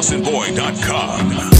SlossenBoy.com.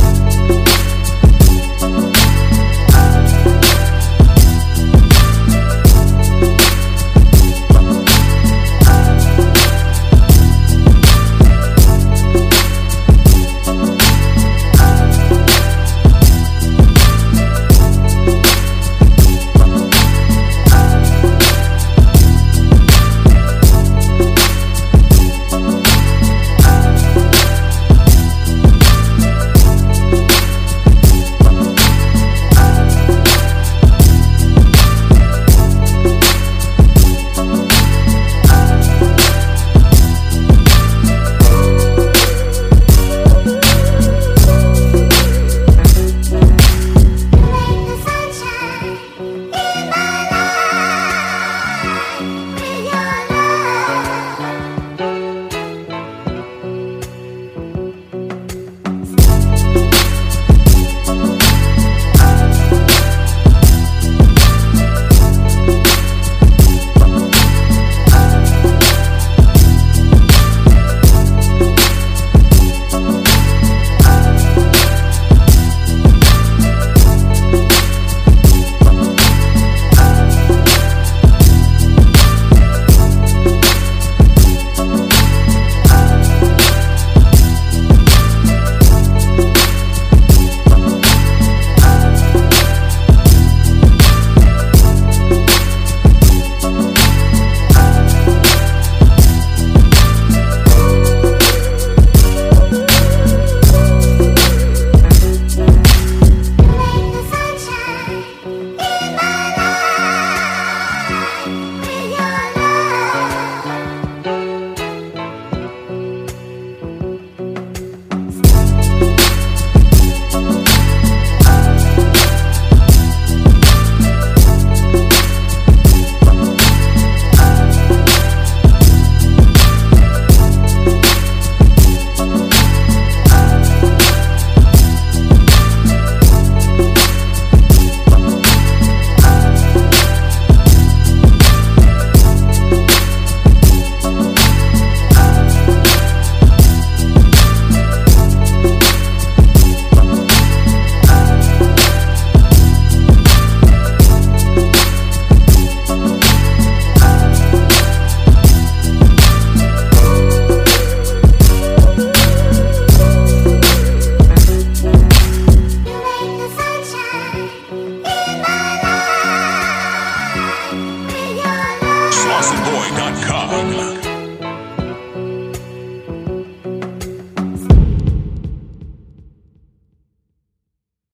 SlossenBoy.com.